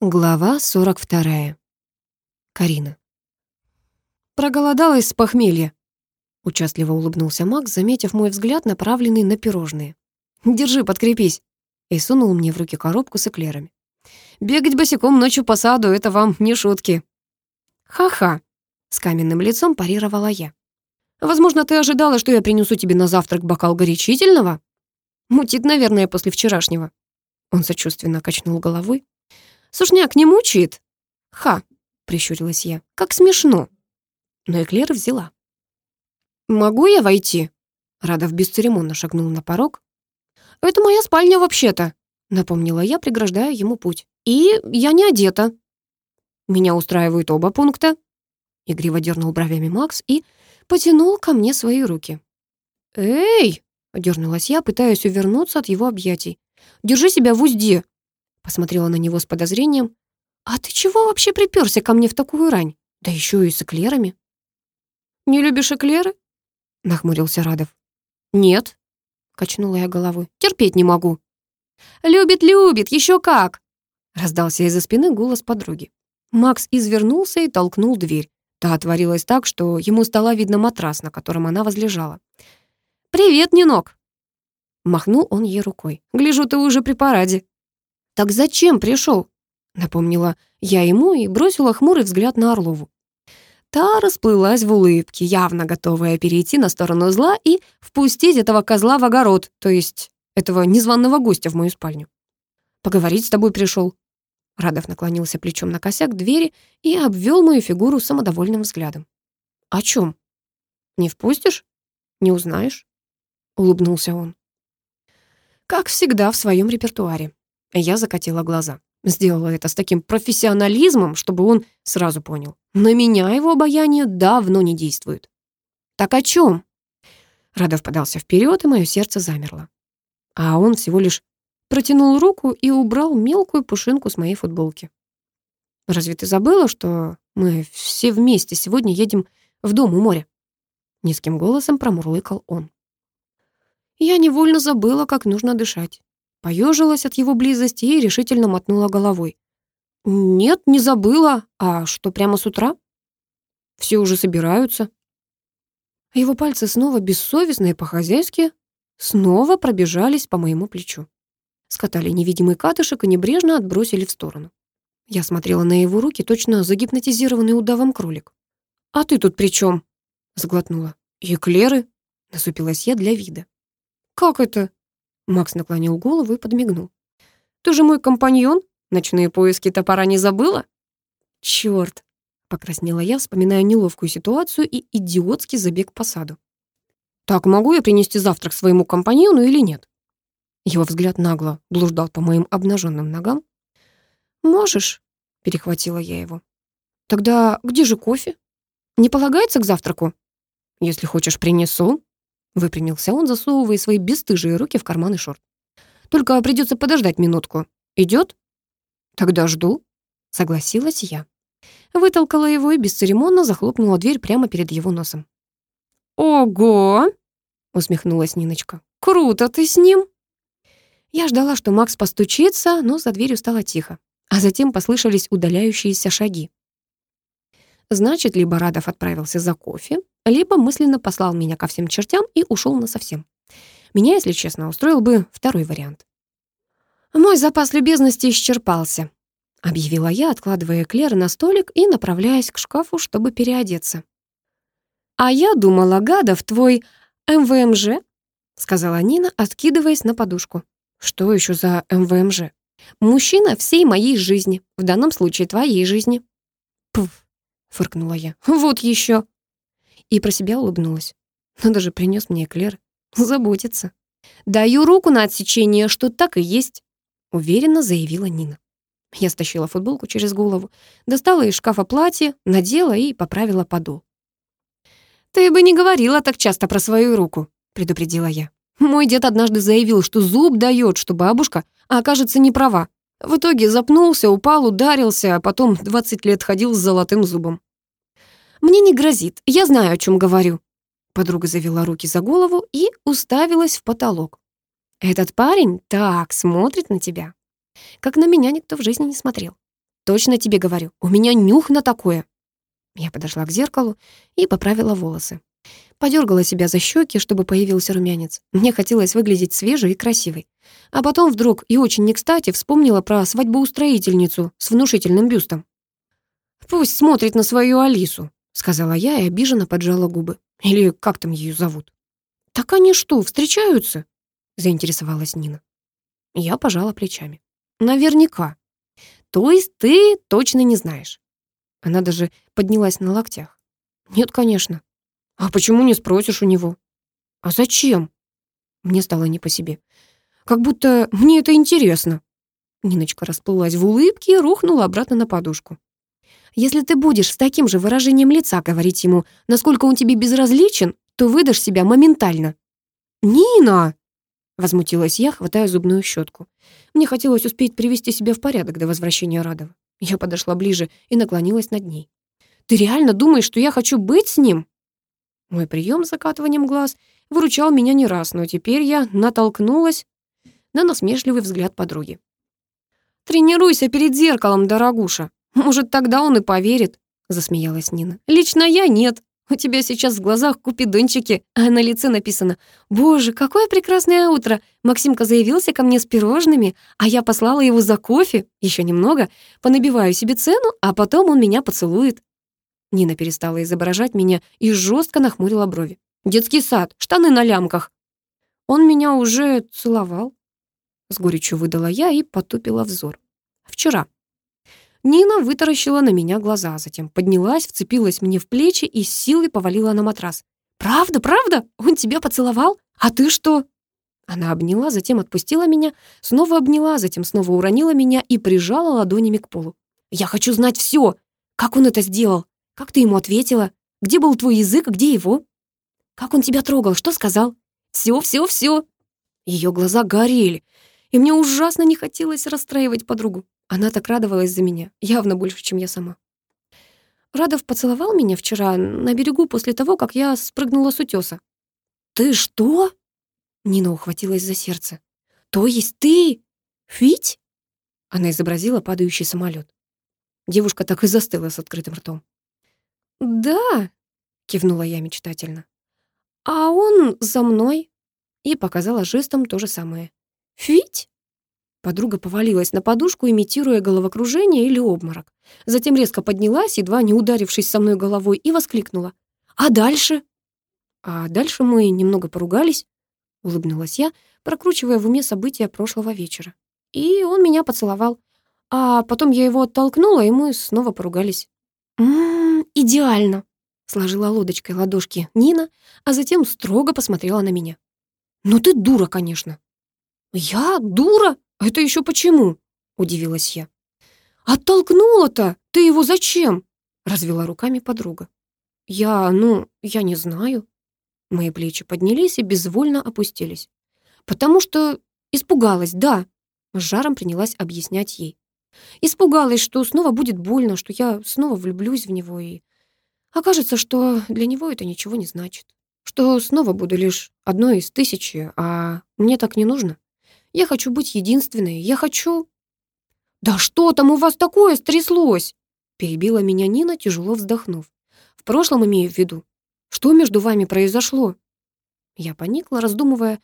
Глава 42. Карина. «Проголодалась с похмелья», — участливо улыбнулся Макс, заметив мой взгляд, направленный на пирожные. «Держи, подкрепись», — и сунул мне в руки коробку с эклерами. «Бегать босиком ночью по саду — это вам не шутки». «Ха-ха», — с каменным лицом парировала я. «Возможно, ты ожидала, что я принесу тебе на завтрак бокал горячительного?» «Мутит, наверное, после вчерашнего». Он сочувственно качнул головой. Сушняк не мучает?» «Ха!» — прищурилась я. «Как смешно!» Но эклер взяла. «Могу я войти?» Радов бесцеремонно шагнул на порог. «Это моя спальня вообще-то», — напомнила я, преграждая ему путь. «И я не одета». «Меня устраивают оба пункта», — игриво дернул бровями Макс и потянул ко мне свои руки. «Эй!» — дернулась я, пытаясь увернуться от его объятий. «Держи себя в узде!» Посмотрела на него с подозрением. «А ты чего вообще приперся ко мне в такую рань? Да еще и с эклерами». «Не любишь эклеры?» Нахмурился Радов. «Нет», — качнула я головой. «Терпеть не могу». «Любит, любит, еще как!» Раздался из-за спины голос подруги. Макс извернулся и толкнул дверь. Та отворилась так, что ему стало видно матрас, на котором она возлежала. «Привет, Нинок!» Махнул он ей рукой. «Гляжу, ты уже при параде». «Так зачем пришел?» Напомнила я ему и бросила хмурый взгляд на Орлову. Та расплылась в улыбке, явно готовая перейти на сторону зла и впустить этого козла в огород, то есть этого незваного гостя в мою спальню. «Поговорить с тобой пришел». Радов наклонился плечом на косяк двери и обвел мою фигуру самодовольным взглядом. «О чем? Не впустишь? Не узнаешь?» — улыбнулся он. Как всегда в своем репертуаре. Я закатила глаза. Сделала это с таким профессионализмом, чтобы он сразу понял. На меня его обаяние давно не действует. «Так о чем? Радов подался вперед, и мое сердце замерло. А он всего лишь протянул руку и убрал мелкую пушинку с моей футболки. «Разве ты забыла, что мы все вместе сегодня едем в дом у моря?» Низким голосом промурлыкал он. Я невольно забыла, как нужно дышать. Поежилась от его близости и решительно мотнула головой. «Нет, не забыла. А что, прямо с утра?» «Все уже собираются». Его пальцы снова бессовестно и по-хозяйски снова пробежались по моему плечу. Скатали невидимый катышек и небрежно отбросили в сторону. Я смотрела на его руки, точно загипнотизированный удавом кролик. «А ты тут при чем? сглотнула. «Эклеры?» — насупилась я для вида. «Как это?» Макс наклонил голову и подмигнул. «Ты же мой компаньон? Ночные поиски топора не забыла?» «Чёрт!» — покраснела я, вспоминая неловкую ситуацию и идиотский забег по саду. «Так, могу я принести завтрак своему компаньону или нет?» Его взгляд нагло блуждал по моим обнаженным ногам. «Можешь?» — перехватила я его. «Тогда где же кофе? Не полагается к завтраку?» «Если хочешь, принесу», Выпрямился он, засовывая свои бесстыжие руки в карманы шорт. «Только придется подождать минутку. Идет?» «Тогда жду», — согласилась я. Вытолкала его и бесцеремонно захлопнула дверь прямо перед его носом. «Ого!» — усмехнулась Ниночка. «Круто ты с ним!» Я ждала, что Макс постучится, но за дверью стало тихо, а затем послышались удаляющиеся шаги. Значит, либо Радов отправился за кофе, либо мысленно послал меня ко всем чертям и ушел насовсем. Меня, если честно, устроил бы второй вариант. «Мой запас любезности исчерпался», — объявила я, откладывая эклеры на столик и направляясь к шкафу, чтобы переодеться. «А я думала, гадов, твой МВМЖ», — сказала Нина, откидываясь на подушку. «Что еще за МВМЖ?» «Мужчина всей моей жизни, в данном случае твоей жизни». «Пф», — фыркнула я, — «вот еще» и про себя улыбнулась. Надо же, принес мне эклер. Заботится. «Даю руку на отсечение, что так и есть», — уверенно заявила Нина. Я стащила футболку через голову, достала из шкафа платье, надела и поправила подол. «Ты бы не говорила так часто про свою руку», — предупредила я. «Мой дед однажды заявил, что зуб дает, что бабушка окажется не права. В итоге запнулся, упал, ударился, а потом 20 лет ходил с золотым зубом. Мне не грозит, я знаю, о чем говорю». Подруга завела руки за голову и уставилась в потолок. «Этот парень так смотрит на тебя, как на меня никто в жизни не смотрел. Точно тебе говорю, у меня нюх на такое. Я подошла к зеркалу и поправила волосы. Подергала себя за щеки, чтобы появился румянец. Мне хотелось выглядеть свежей и красивой. А потом вдруг и очень не кстати вспомнила про свадьбоустроительницу с внушительным бюстом. «Пусть смотрит на свою Алису», — сказала я и обиженно поджала губы. «Или как там ее зовут?» «Так они что, встречаются?» — заинтересовалась Нина. Я пожала плечами. «Наверняка. То есть ты точно не знаешь?» Она даже поднялась на локтях. «Нет, конечно. А почему не спросишь у него? А зачем? Мне стало не по себе. Как будто мне это интересно. Ниночка расплылась в улыбке и рухнула обратно на подушку. Если ты будешь с таким же выражением лица говорить ему, насколько он тебе безразличен, то выдашь себя моментально. «Нина!» — возмутилась я, хватая зубную щетку. Мне хотелось успеть привести себя в порядок до возвращения Радова. Я подошла ближе и наклонилась над ней. «Ты реально думаешь, что я хочу быть с ним?» Мой прием с закатыванием глаз выручал меня не раз, но теперь я натолкнулась на насмешливый взгляд подруги. «Тренируйся перед зеркалом, дорогуша. Может, тогда он и поверит», — засмеялась Нина. «Лично я нет. У тебя сейчас в глазах купидончики, а на лице написано «Боже, какое прекрасное утро! Максимка заявился ко мне с пирожными, а я послала его за кофе. Еще немного, понабиваю себе цену, а потом он меня поцелует». Нина перестала изображать меня и жестко нахмурила брови. «Детский сад, штаны на лямках». «Он меня уже целовал», — с горечью выдала я и потупила взор. «Вчера». Нина вытаращила на меня глаза, затем поднялась, вцепилась мне в плечи и с силой повалила на матрас. «Правда, правда? Он тебя поцеловал? А ты что?» Она обняла, затем отпустила меня, снова обняла, затем снова уронила меня и прижала ладонями к полу. «Я хочу знать все! Как он это сделал? Как ты ему ответила? Где был твой язык, где его? Как он тебя трогал? Что сказал? Все, все, все. Ее глаза горели, и мне ужасно не хотелось расстраивать подругу. Она так радовалась за меня, явно больше, чем я сама. Радов поцеловал меня вчера на берегу после того, как я спрыгнула с утеса. «Ты что?» Нина ухватилась за сердце. «То есть ты? Фить?» Она изобразила падающий самолет. Девушка так и застыла с открытым ртом. «Да», — кивнула я мечтательно. «А он за мной?» И показала жестом то же самое. «Фить?» Подруга повалилась на подушку, имитируя головокружение или обморок. Затем резко поднялась, едва не ударившись со мной головой, и воскликнула. «А дальше?» «А дальше мы немного поругались», — улыбнулась я, прокручивая в уме события прошлого вечера. И он меня поцеловал. А потом я его оттолкнула, и мы снова поругались. «Ммм, идеально!» — сложила лодочкой ладошки Нина, а затем строго посмотрела на меня. «Ну ты дура, конечно». «Я? Дура? Это еще почему?» — удивилась я. «Оттолкнула-то! Ты его зачем?» — развела руками подруга. «Я, ну, я не знаю». Мои плечи поднялись и безвольно опустились. «Потому что испугалась, да», — с жаром принялась объяснять ей. Испугалась, что снова будет больно, что я снова влюблюсь в него, и окажется, что для него это ничего не значит. Что снова буду лишь одной из тысячи, а мне так не нужно. Я хочу быть единственной, я хочу... «Да что там у вас такое стряслось?» Перебила меня Нина, тяжело вздохнув. «В прошлом имею в виду. Что между вами произошло?» Я поникла, раздумывая,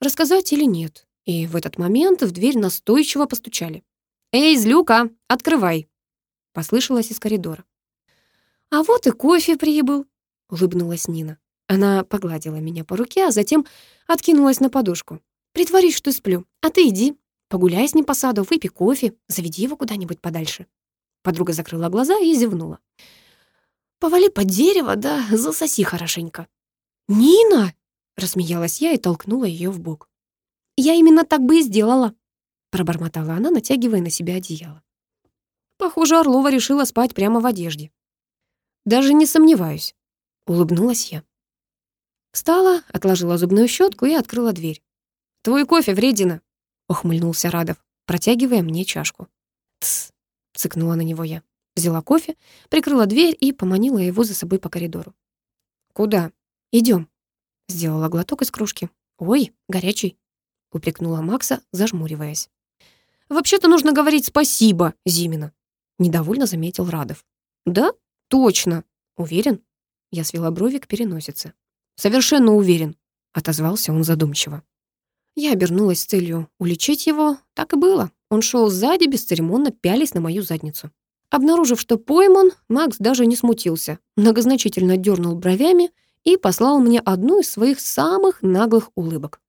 рассказать или нет. И в этот момент в дверь настойчиво постучали. «Эй, злюка, открывай!» Послышалось из коридора. «А вот и кофе прибыл», — улыбнулась Нина. Она погладила меня по руке, а затем откинулась на подушку. «Притворись, что сплю, а ты иди, погуляй с ним по саду, выпей кофе, заведи его куда-нибудь подальше». Подруга закрыла глаза и зевнула. «Повали под дерево, да засоси хорошенько». «Нина!» — рассмеялась я и толкнула ее в бок. «Я именно так бы и сделала», пробормотала она, натягивая на себя одеяло. Похоже, Орлова решила спать прямо в одежде. Даже не сомневаюсь, улыбнулась я. Встала, отложила зубную щетку и открыла дверь. «Твой кофе, вредина!» — ухмыльнулся Радов, протягивая мне чашку. «Тсс!» — цыкнула на него я. Взяла кофе, прикрыла дверь и поманила его за собой по коридору. «Куда? Идем. Сделала глоток из кружки. «Ой, горячий!» — упрекнула Макса, зажмуриваясь. Вообще-то нужно говорить спасибо, Зимина. Недовольно заметил Радов. Да, точно. Уверен? Я свела брови к переносице. Совершенно уверен, отозвался он задумчиво. Я обернулась с целью уличить его. Так и было. Он шел сзади, бесцеремонно пялись на мою задницу. Обнаружив, что пойман, Макс даже не смутился, многозначительно дернул бровями и послал мне одну из своих самых наглых улыбок.